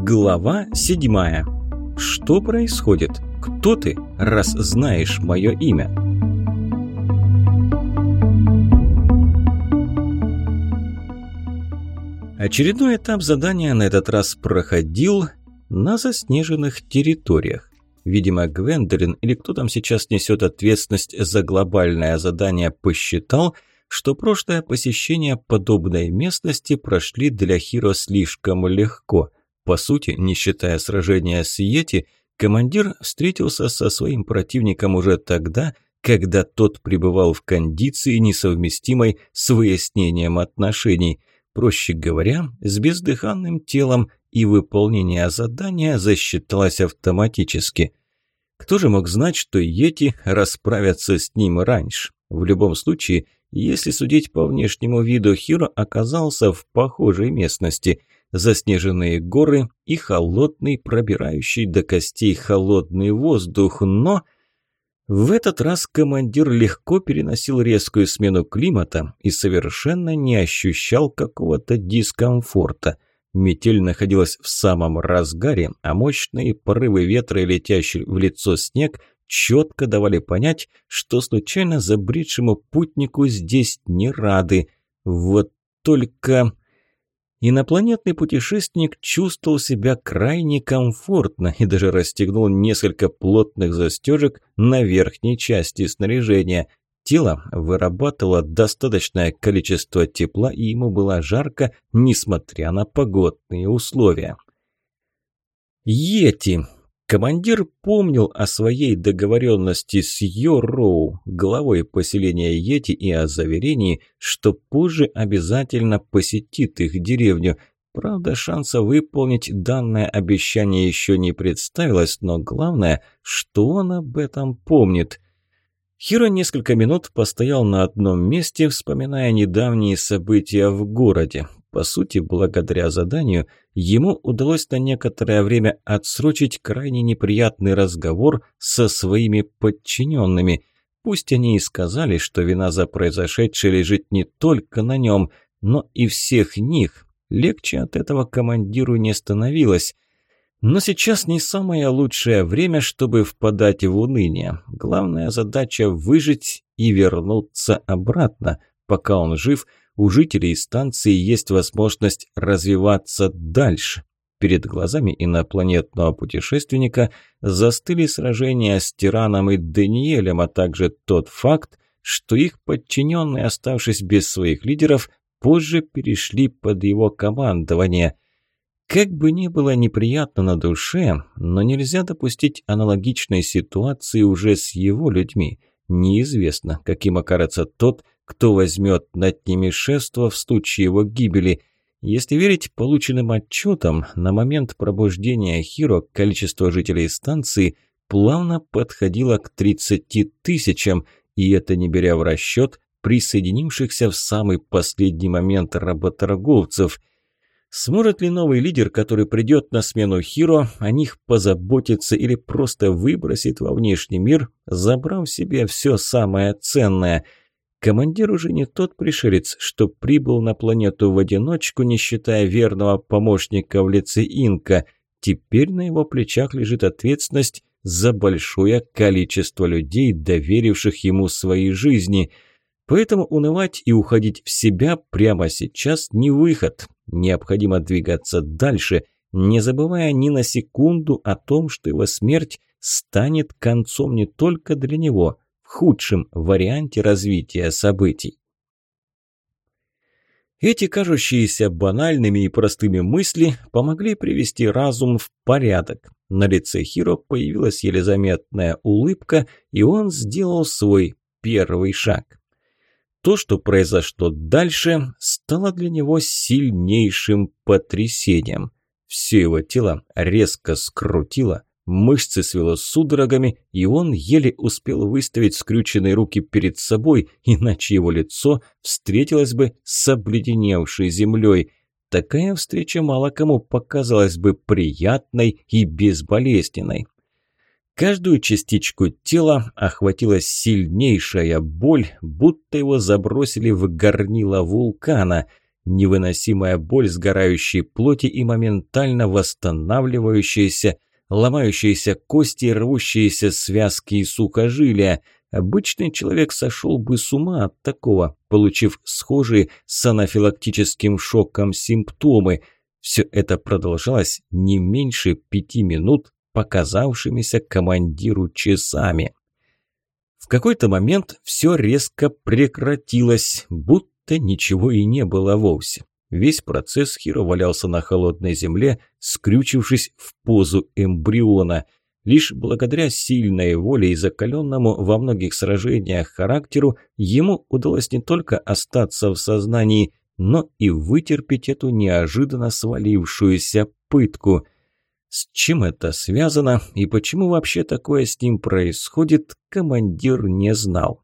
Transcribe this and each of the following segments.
Глава седьмая. Что происходит? Кто ты, раз знаешь мое имя? Очередной этап задания на этот раз проходил на заснеженных территориях. Видимо, Гвендолин или кто там сейчас несет ответственность за глобальное задание посчитал, что прошлое посещение подобной местности прошли для Хиро слишком легко. По сути, не считая сражения с Йети, командир встретился со своим противником уже тогда, когда тот пребывал в кондиции, несовместимой с выяснением отношений. Проще говоря, с бездыханным телом, и выполнение задания засчиталось автоматически. Кто же мог знать, что Йети расправятся с ним раньше? В любом случае, если судить по внешнему виду, Хиро оказался в похожей местности. Заснеженные горы и холодный, пробирающий до костей холодный воздух, но... В этот раз командир легко переносил резкую смену климата и совершенно не ощущал какого-то дискомфорта. Метель находилась в самом разгаре, а мощные порывы ветра и летящий в лицо снег четко давали понять, что случайно забредшему путнику здесь не рады. Вот только... Инопланетный путешественник чувствовал себя крайне комфортно и даже расстегнул несколько плотных застежек на верхней части снаряжения. Тело вырабатывало достаточное количество тепла, и ему было жарко, несмотря на погодные условия. Йети. Командир помнил о своей договоренности с Йороу, главой поселения Йети, и о заверении, что позже обязательно посетит их деревню. Правда, шанса выполнить данное обещание еще не представилось, но главное, что он об этом помнит – Хиро несколько минут постоял на одном месте, вспоминая недавние события в городе. По сути, благодаря заданию, ему удалось на некоторое время отсрочить крайне неприятный разговор со своими подчиненными. Пусть они и сказали, что вина за произошедшее лежит не только на нем, но и всех них. Легче от этого командиру не становилось. Но сейчас не самое лучшее время, чтобы впадать в уныние. Главная задача – выжить и вернуться обратно. Пока он жив, у жителей станции есть возможность развиваться дальше. Перед глазами инопланетного путешественника застыли сражения с Тираном и Даниэлем, а также тот факт, что их подчиненные, оставшись без своих лидеров, позже перешли под его командование – как бы ни было неприятно на душе, но нельзя допустить аналогичной ситуации уже с его людьми. Неизвестно, каким окажется тот, кто возьмет над ними шефство в случае его гибели. Если верить полученным отчетам, на момент пробуждения Хиро количество жителей станции плавно подходило к 30 тысячам, и это не беря в расчет присоединившихся в самый последний момент работорговцев – Сможет ли новый лидер, который придет на смену Хиро, о них позаботиться или просто выбросит во внешний мир, забрав себе все самое ценное? Командир уже не тот пришелец, что прибыл на планету в одиночку, не считая верного помощника в лице Инка. Теперь на его плечах лежит ответственность за большое количество людей, доверивших ему свои жизни – Поэтому унывать и уходить в себя прямо сейчас не выход. Необходимо двигаться дальше, не забывая ни на секунду о том, что его смерть станет концом не только для него, худшем варианте развития событий. Эти кажущиеся банальными и простыми мысли помогли привести разум в порядок. На лице Хиро появилась еле заметная улыбка, и он сделал свой первый шаг. То, что произошло дальше, стало для него сильнейшим потрясением. Все его тело резко скрутило, мышцы свело судорогами, и он еле успел выставить скрюченные руки перед собой, иначе его лицо встретилось бы с обледеневшей землей. Такая встреча мало кому показалась бы приятной и безболезненной. Каждую частичку тела охватила сильнейшая боль, будто его забросили в горнило вулкана. невыносимая боль сгорающей плоти и моментально восстанавливающиеся, ломающиеся кости рвущиеся связки и сухожилия. Обычный человек сошел бы с ума от такого, получив схожие с анафилактическим шоком симптомы. Все это продолжалось не меньше пяти минут, показавшимися командиру часами. В какой-то момент все резко прекратилось, будто ничего и не было вовсе. Весь процесс Хиро валялся на холодной земле, скрючившись в позу эмбриона. Лишь благодаря сильной воле и закаленному во многих сражениях характеру ему удалось не только остаться в сознании, но и вытерпеть эту неожиданно свалившуюся пытку – с чем это связано и почему вообще такое с ним происходит, командир не знал.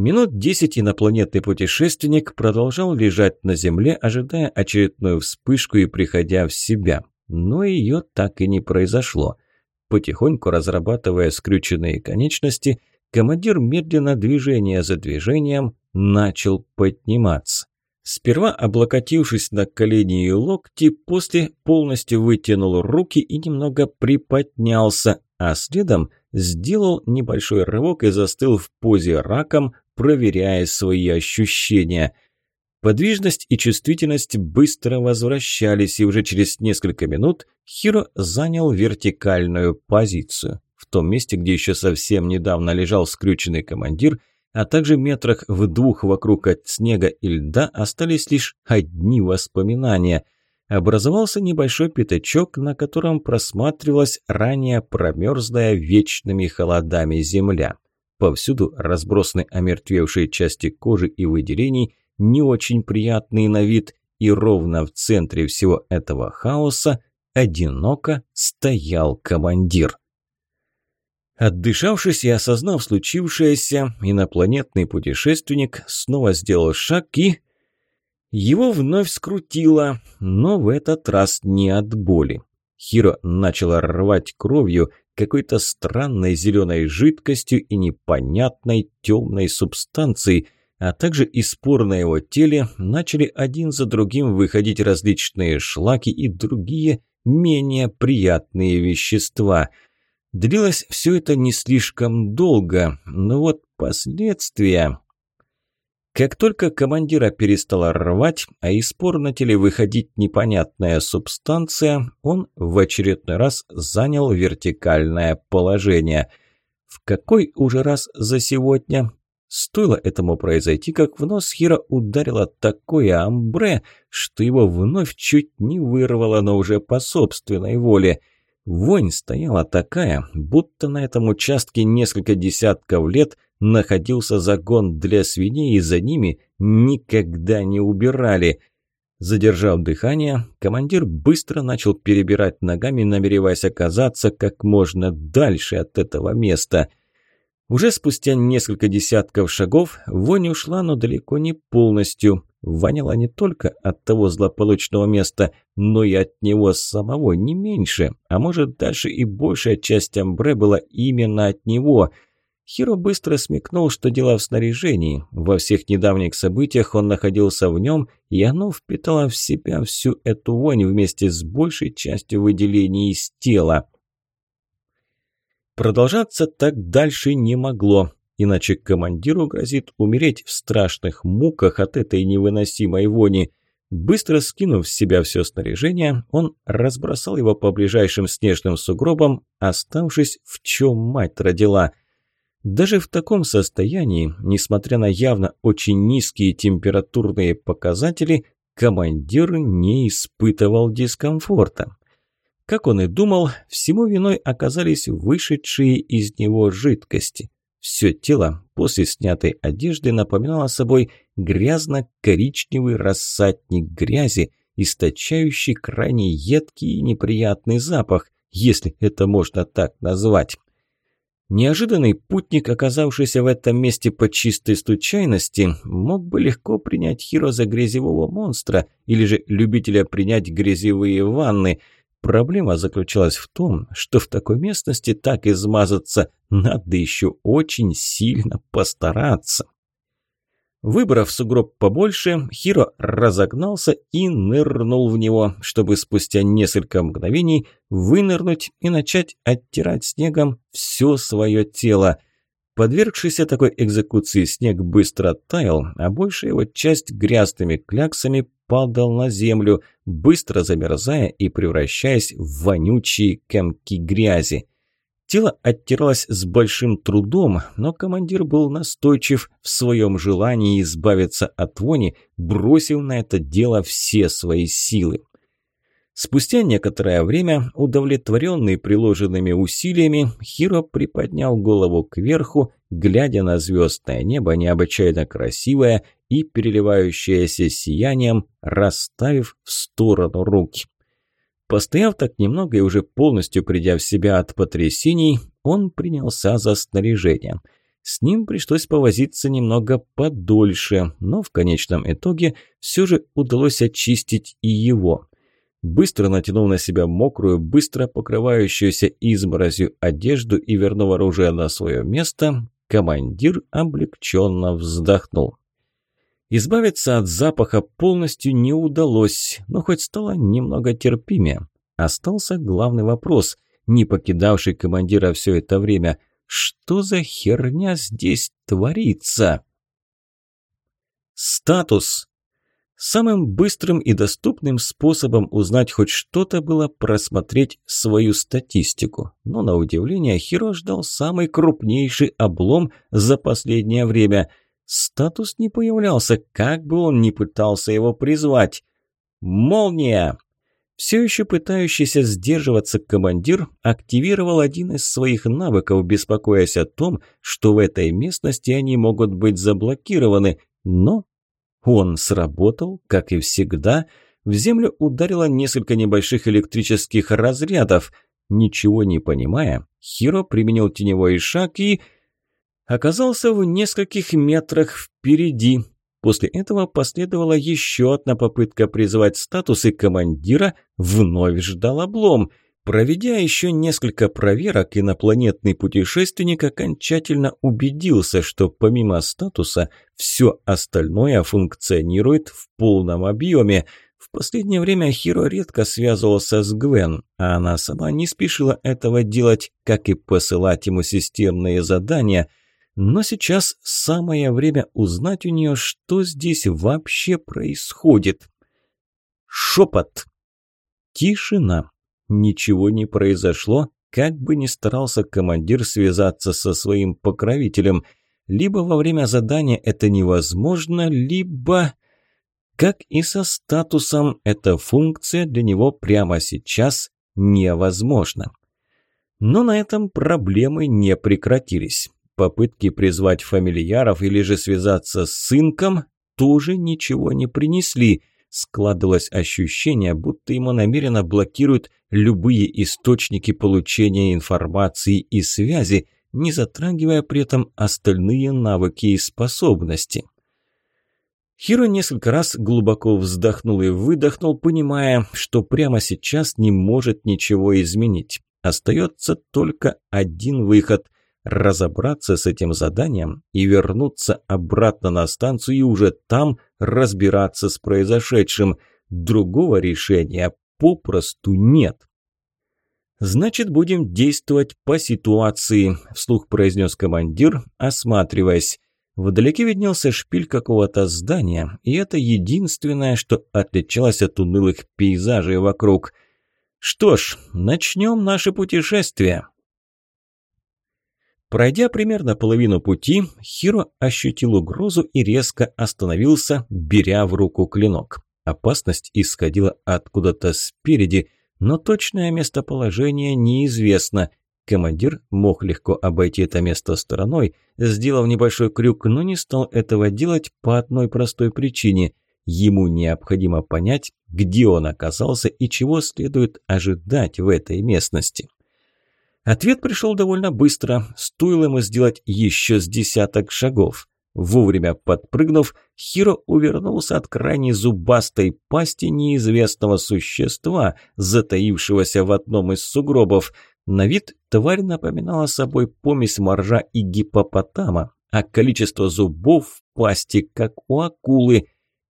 Минут десять инопланетный путешественник продолжал лежать на Земле, ожидая очередную вспышку и приходя в себя. Но ее так и не произошло. Потихоньку разрабатывая скрюченные конечности, командир медленно движение за движением начал подниматься. Сперва облокотившись на колени и локти, после полностью вытянул руки и немного приподнялся, а следом сделал небольшой рывок и застыл в позе раком, проверяя свои ощущения. Подвижность и чувствительность быстро возвращались, и уже через несколько минут Хиро занял вертикальную позицию. В том месте, где еще совсем недавно лежал скрюченный командир – а также метрах в двух вокруг от снега и льда остались лишь одни воспоминания. Образовался небольшой пятачок, на котором просматривалась ранее промерзлая вечными холодами земля. Повсюду разбросаны омертвевшие части кожи и выделений, не очень приятные на вид, и ровно в центре всего этого хаоса одиноко стоял командир. Отдышавшись и осознав случившееся, инопланетный путешественник снова сделал шаг и... Его вновь скрутило, но в этот раз не от боли. Хиро начало рвать кровью, какой-то странной зеленой жидкостью и непонятной темной субстанцией, а также из спор на его теле начали один за другим выходить различные шлаки и другие менее приятные вещества – Длилось все это не слишком долго, но вот последствия... Как только командира перестала рвать, а из спор на теле выходить непонятная субстанция, он в очередной раз занял вертикальное положение. В какой уже раз за сегодня? Стоило этому произойти, как в нос Хира ударило такое амбре, что его вновь чуть не вырвало, но уже по собственной воле – Вонь стояла такая, будто на этом участке несколько десятков лет находился загон для свиней, и за ними никогда не убирали. Задержав дыхание, командир быстро начал перебирать ногами, намереваясь оказаться как можно дальше от этого места. Уже спустя несколько десятков шагов вонь ушла, но далеко не полностью воняло не только от того злополучного места, но и от него самого не меньше, а может даже и большая часть амбре была именно от него. Хиро быстро смекнул, что дело в снаряжении. Во всех недавних событиях он находился в нем, и оно впитало в себя всю эту вонь вместе с большей частью выделений из тела. Продолжаться так дальше не могло. Иначе командиру грозит умереть в страшных муках от этой невыносимой вони. Быстро скинув с себя все снаряжение, он разбросал его по ближайшим снежным сугробам, оставшись в чем мать родила. Даже в таком состоянии, несмотря на явно очень низкие температурные показатели, командир не испытывал дискомфорта. Как он и думал, всему виной оказались вышедшие из него жидкости. Все тело после снятой одежды напоминало собой грязно-коричневый рассадник грязи, источающий крайне едкий и неприятный запах, если это можно так назвать. Неожиданный путник, оказавшийся в этом месте по чистой случайности, мог бы легко принять Хиро за грязевого монстра или же любителя принять грязевые ванны – Проблема заключалась в том, что в такой местности так измазаться надо еще очень сильно постараться. Выбрав сугроб побольше, Хиро разогнался и нырнул в него, чтобы спустя несколько мгновений вынырнуть и начать оттирать снегом все свое тело. Подвергшийся такой экзекуции снег быстро таял, а большая его часть грязными кляксами падал на землю, быстро замерзая и превращаясь в вонючие комки грязи. Тело оттиралось с большим трудом, но командир был настойчив в своем желании избавиться от вони, бросив на это дело все свои силы. Спустя некоторое время, удовлетворенный приложенными усилиями, Хиро приподнял голову кверху, глядя на звездное небо, необычайно красивое и переливающееся сиянием, расставив в сторону руки. Постояв так немного и уже полностью придя в себя от потрясений, он принялся за снаряжение. С ним пришлось повозиться немного подольше, но в конечном итоге все же удалось очистить и его. Быстро натянул на себя мокрую, быстро покрывающуюся изморозью одежду и вернув оружие на свое место, командир облегченно вздохнул. Избавиться от запаха полностью не удалось, но хоть стало немного терпимее. Остался главный вопрос, не покидавший командира все это время. Что за херня здесь творится? Статус. Самым быстрым и доступным способом узнать хоть что-то было просмотреть свою статистику. Но на удивление Хиро ждал самый крупнейший облом за последнее время – Статус не появлялся, как бы он ни пытался его призвать. «Молния!» Все еще пытающийся сдерживаться командир активировал один из своих навыков, беспокоясь о том, что в этой местности они могут быть заблокированы, но он сработал, как и всегда. В землю ударило несколько небольших электрических разрядов. Ничего не понимая, Хиро применил теневой шаг и оказался в нескольких метрах впереди. После этого последовала еще одна попытка призвать статусы командира, вновь ждал облом. Проведя еще несколько проверок, инопланетный путешественник окончательно убедился, что помимо статуса все остальное функционирует в полном объеме. В последнее время Хиро редко связывался с Гвен, а она сама не спешила этого делать, как и посылать ему системные задания – но сейчас самое время узнать у нее, что здесь вообще происходит. Шепот. Тишина. Ничего не произошло, как бы ни старался командир связаться со своим покровителем. Либо во время задания это невозможно, либо... Как и со статусом, эта функция для него прямо сейчас невозможна. Но на этом проблемы не прекратились. Попытки призвать фамильяров или же связаться с сынком тоже ничего не принесли. Складывалось ощущение, будто ему намеренно блокируют любые источники получения информации и связи, не затрагивая при этом остальные навыки и способности. Хиро несколько раз глубоко вздохнул и выдохнул, понимая, что прямо сейчас не может ничего изменить. Остается только один выход разобраться с этим заданием и вернуться обратно на станцию и уже там разбираться с произошедшим. Другого решения попросту нет. «Значит, будем действовать по ситуации», – вслух произнес командир, осматриваясь. Вдалеке виднелся шпиль какого-то здания, и это единственное, что отличалось от унылых пейзажей вокруг. «Что ж, начнем наше путешествие». Пройдя примерно половину пути, Хиро ощутил угрозу и резко остановился, беря в руку клинок. Опасность исходила откуда-то спереди, но точное местоположение неизвестно. Командир мог легко обойти это место стороной, сделав небольшой крюк, но не стал этого делать по одной простой причине. Ему необходимо понять, где он оказался и чего следует ожидать в этой местности. Ответ пришел довольно быстро, стоило ему сделать еще с десяток шагов. Вовремя подпрыгнув, Хиро увернулся от крайне зубастой пасти неизвестного существа, затаившегося в одном из сугробов. На вид тварь напоминала собой помесь моржа и гипопотама. а количество зубов в пасти, как у акулы.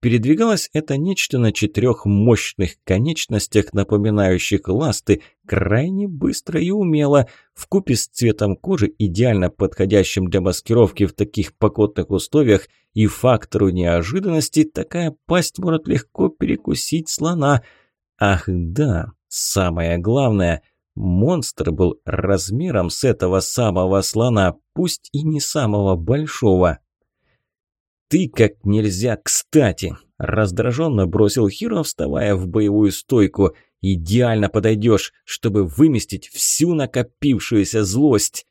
Передвигалось это нечто на четырех мощных конечностях, напоминающих ласты, крайне быстро и умело, вкупе с цветом кожи, идеально подходящим для маскировки в таких покотных условиях, и фактору неожиданности такая пасть может легко перекусить слона. Ах да, самое главное, монстр был размером с этого самого слона, пусть и не самого большого. «Ты как нельзя кстати!» – раздраженно бросил Хиро, вставая в боевую стойку. «Идеально подойдешь, чтобы выместить всю накопившуюся злость!»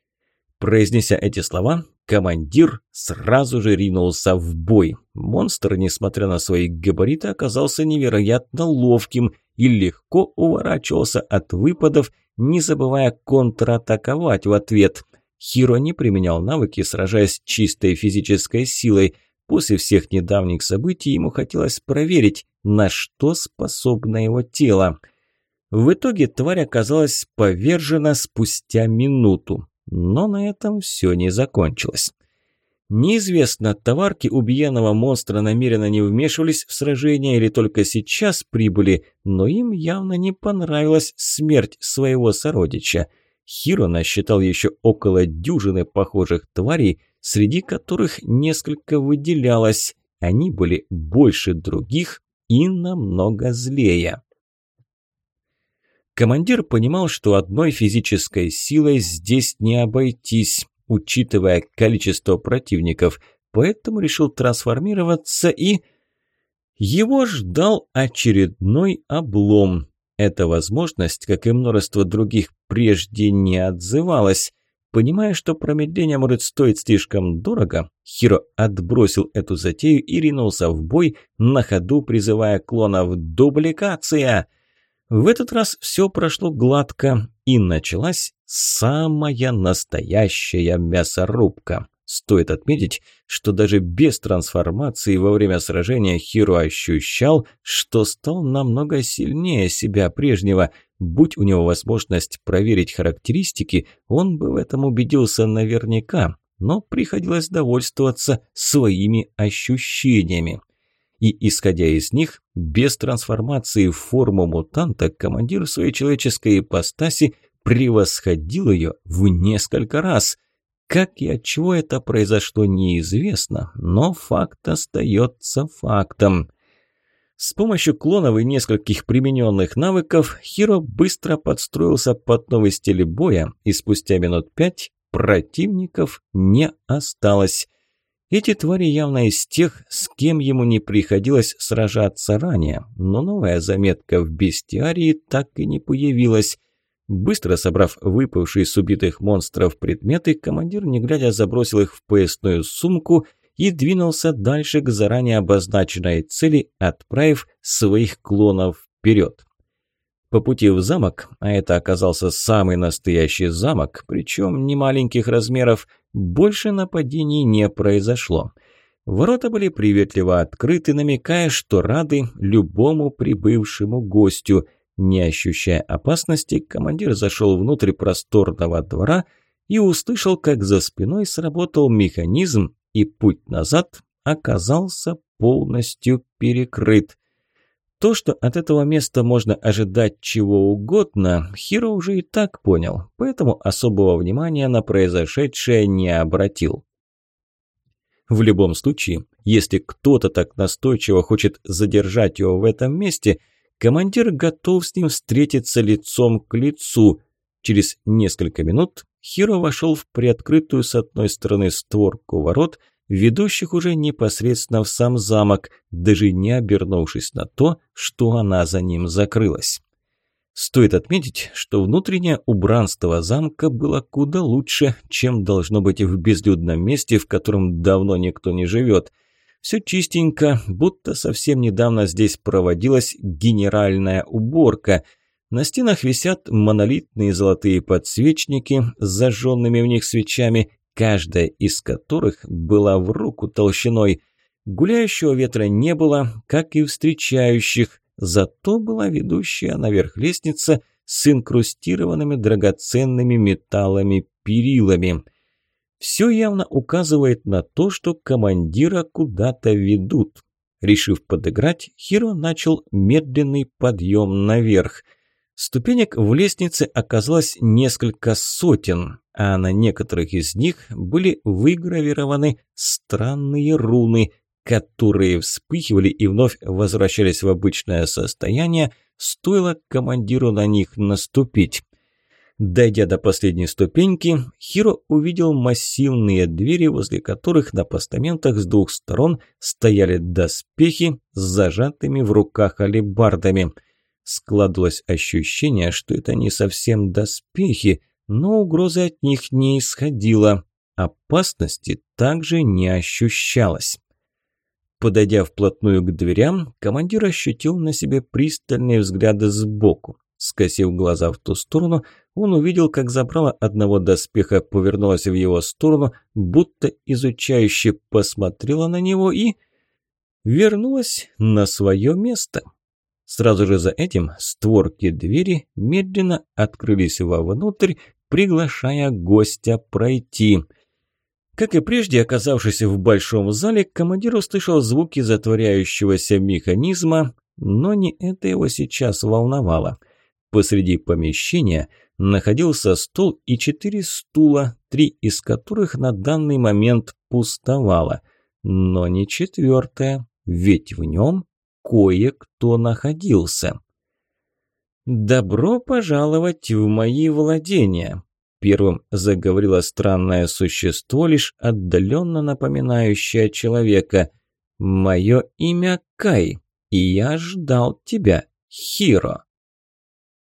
Произнеся эти слова, командир сразу же ринулся в бой. Монстр, несмотря на свои габариты, оказался невероятно ловким и легко уворачивался от выпадов, не забывая контратаковать в ответ. Хиро не применял навыки, сражаясь чистой физической силой – После всех недавних событий ему хотелось проверить, на что способно его тело. В итоге тварь оказалась повержена спустя минуту. Но на этом все не закончилось. Неизвестно, товарки убиенного монстра намеренно не вмешивались в сражение или только сейчас прибыли, но им явно не понравилась смерть своего сородича. Хиро насчитал еще около дюжины похожих тварей, среди которых несколько выделялось. Они были больше других и намного злее. Командир понимал, что одной физической силой здесь не обойтись, учитывая количество противников, поэтому решил трансформироваться и... Его ждал очередной облом. Эта возможность, как и множество других, прежде не отзывалась. Понимая, что промедление может стоить слишком дорого, Хиро отбросил эту затею и ринулся в бой, на ходу призывая клонов «Дубликация!». В этот раз все прошло гладко, и началась самая настоящая мясорубка. Стоит отметить, что даже без трансформации во время сражения Хиро ощущал, что стал намного сильнее себя прежнего. Будь у него возможность проверить характеристики, он бы в этом убедился наверняка, но приходилось довольствоваться своими ощущениями. И, исходя из них, без трансформации в форму мутанта командир своей человеческой ипостаси превосходил ее в несколько раз – как и от чего это произошло, неизвестно, но факт остается фактом. С помощью клонов и нескольких примененных навыков Хиро быстро подстроился под новый стиль боя, и спустя минут пять противников не осталось. Эти твари явно из тех, с кем ему не приходилось сражаться ранее, но новая заметка в бестиарии так и не появилась. Быстро собрав выпавшие с убитых монстров предметы, командир, не глядя, забросил их в поясную сумку и двинулся дальше к заранее обозначенной цели, отправив своих клонов вперед. По пути в замок, а это оказался самый настоящий замок, причем не маленьких размеров, больше нападений не произошло. Ворота были приветливо открыты, намекая, что рады любому прибывшему гостю – не ощущая опасности, командир зашел внутрь просторного двора и услышал, как за спиной сработал механизм, и путь назад оказался полностью перекрыт. То, что от этого места можно ожидать чего угодно, Хиро уже и так понял, поэтому особого внимания на произошедшее не обратил. В любом случае, если кто-то так настойчиво хочет задержать его в этом месте – Командир готов с ним встретиться лицом к лицу. Через несколько минут Хиро вошел в приоткрытую с одной стороны створку ворот, ведущих уже непосредственно в сам замок, даже не обернувшись на то, что она за ним закрылась. Стоит отметить, что внутреннее убранство замка было куда лучше, чем должно быть в безлюдном месте, в котором давно никто не живет – все чистенько, будто совсем недавно здесь проводилась генеральная уборка. На стенах висят монолитные золотые подсвечники с зажженными в них свечами, каждая из которых была в руку толщиной. Гуляющего ветра не было, как и встречающих, зато была ведущая наверх лестница с инкрустированными драгоценными металлами перилами – Все явно указывает на то, что командира куда-то ведут. Решив подыграть, Хиро начал медленный подъем наверх. Ступенек в лестнице оказалось несколько сотен, а на некоторых из них были выгравированы странные руны, которые вспыхивали и вновь возвращались в обычное состояние, стоило командиру на них наступить. Дойдя до последней ступеньки, Хиро увидел массивные двери, возле которых на постаментах с двух сторон стояли доспехи с зажатыми в руках алебардами. Складывалось ощущение, что это не совсем доспехи, но угрозы от них не исходило. Опасности также не ощущалось. Подойдя вплотную к дверям, командир ощутил на себе пристальные взгляды сбоку. Скосив глаза в ту сторону, он увидел, как забрала одного доспеха повернулась в его сторону, будто изучающе посмотрела на него и... вернулась на свое место. Сразу же за этим створки двери медленно открылись вовнутрь, приглашая гостя пройти. Как и прежде, оказавшись в большом зале, командир услышал звуки затворяющегося механизма, но не это его сейчас волновало. Посреди помещения находился стол и четыре стула, три из которых на данный момент пустовало. Но не четвертое, ведь в нем кое-кто находился. «Добро пожаловать в мои владения!» Первым заговорило странное существо, лишь отдаленно напоминающее человека. «Мое имя Кай, и я ждал тебя, Хиро».